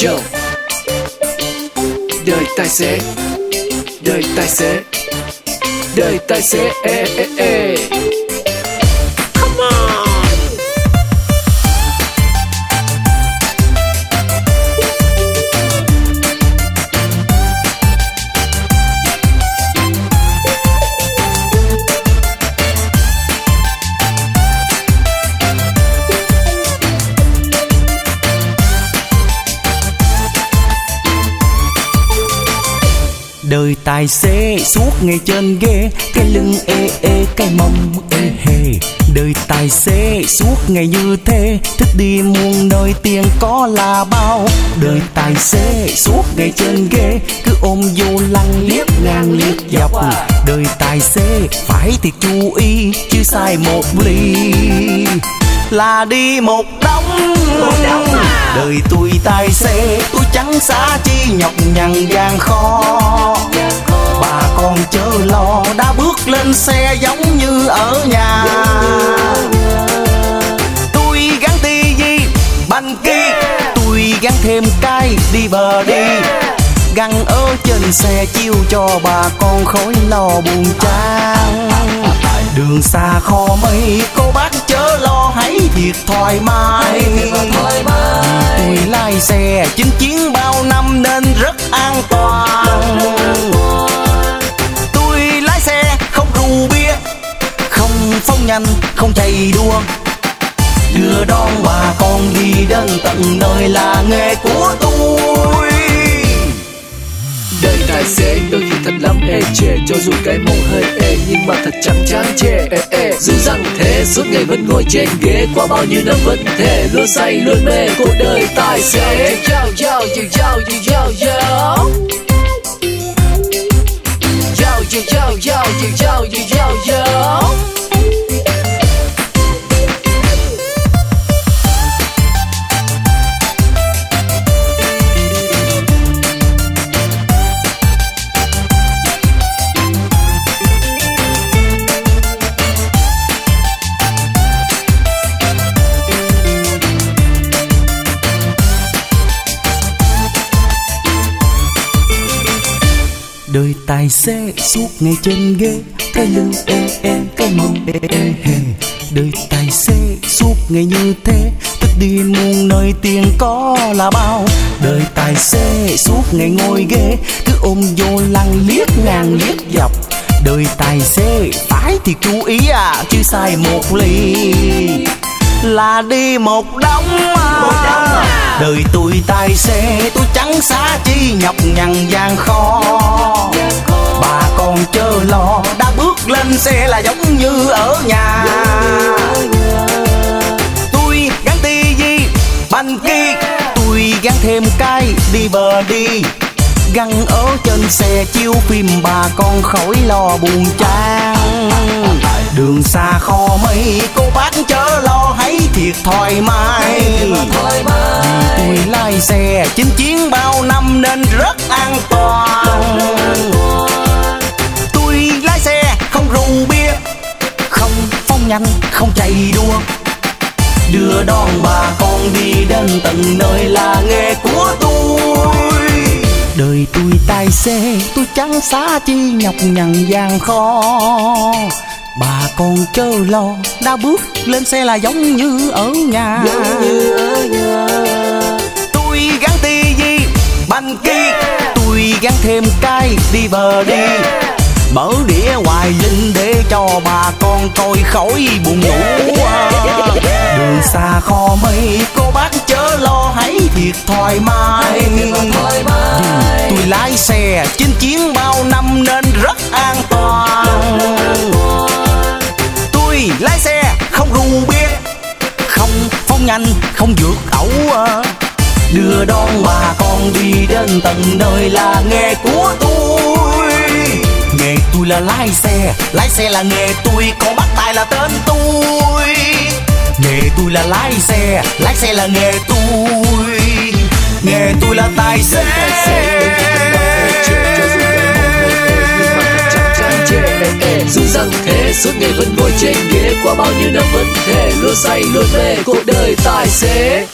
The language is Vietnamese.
Yo. Đời tài xế. Đời tài xế. Đời tài xế ê, ê, ê. Đời tài xế suốt ngày trên ghế, Cái lưng ê ê, cái mông ê hề. Đời tài xế suốt ngày như thế Thích đi muôn nơi tiền có là bao. Đời tài xế suốt ngày trên ghế, Cứ ôm vô lăng liếc ngang liếc dọc. Đời tài xế phải thiệt chú ý, Chứ sai một ly. Là đi một đời tôi tài xế tôi chẳng xa chi nhọc nhằn gian khó. Bà con chớ lo, đã bước lên xe giống như ở nhà. Tôi gắn tivi banh kia tôi gắn thêm cái đi bờ đi. Găng ở trên xe chiêu cho bà con khỏi lo buồn chán. Đường xa kho mây có thiệt thoải mái. Tôi lái xe chính chiến bao năm nên rất an toàn. Tôi lái xe không rượu bia, không phóng nhanh, không chạy đua. Đưa đón bà con đi đến tận nơi là nghề của tôi tài xế đôi khi thật lắm ê chề Cho dù cái mông hơi ê, nhưng mà thật chẳng chán chê. Ê ê, Dù rằng thế, suốt ngày vẫn ngồi trên ghế, Qua bao nhiêu năm vẫn thế luôn say, luôn mê, Cuộc đời tài xế Yo yo yo yo yo yo yo Yo đời tài xế suốt ngày trên ghế, cái lưng ê ê cái mông ê ê hề đời tài xế suốt ngày như thế thích đi muôn nơi tiền có là bao đời tài xế suốt ngày ngồi ghế, cứ ôm vô lăng liếc ngang liếc dọc đời tài xế phải thì chú ý à chứ sai một ly là đi một đống à. Một đống à đời tôi tài xế tôi chẳng xá chi nhọc nhằn gian khó. Bà con chớ lo, đã bước lên xe là giống như ở nhà. Tôi gắn tivi banh kia tôi gắn thêm cái đi bờ đi. Găng ở trên xe chiếu phim bà con khỏi lo buồn chán. Đường xa kho mây, cô bác chớ lo, hãy thiệt thoải mái xe, chinh chiến bao năm nên rất an toàn. Tôi lái xe, không rượu bia, không phóng nhanh, không chạy đua. Đưa đón bà con đi đến tận nơi là nghề của tôi. Đời tôi tài xế, tôi chẳng xá chi nhọc nhằn gian khó. Bà con chớ lo, đã bước lên xe là giống như ở nhà. Thêm cái đi bờ đi. Mở đĩa hoài linh để cho bà con coi khỏi buồn ngủ. Đường xa kho mây cô bác chớ lo hãy thiệt thoải mái. Vì tôi lái xe chinh chiến bao năm nên rất an toàn. Tôi lái xe không rượu bia không phóng nhanh không vượt ẩu đưa đón bà con đi đến tận nơi là nghề của tôi. Nghề tôi là lái xe lái xe là nghề tôi còn bắt tay là tên tôi. Nghề tôi là lái xe lái xe là nghề tôi. Nghề tôi là tài xế. Dù rằng thế, suốt ngày vẫn ngồi trên ghế, qua bao nhiêu năm vẫn thế luôn say, luôn về cuộc đời tài xế.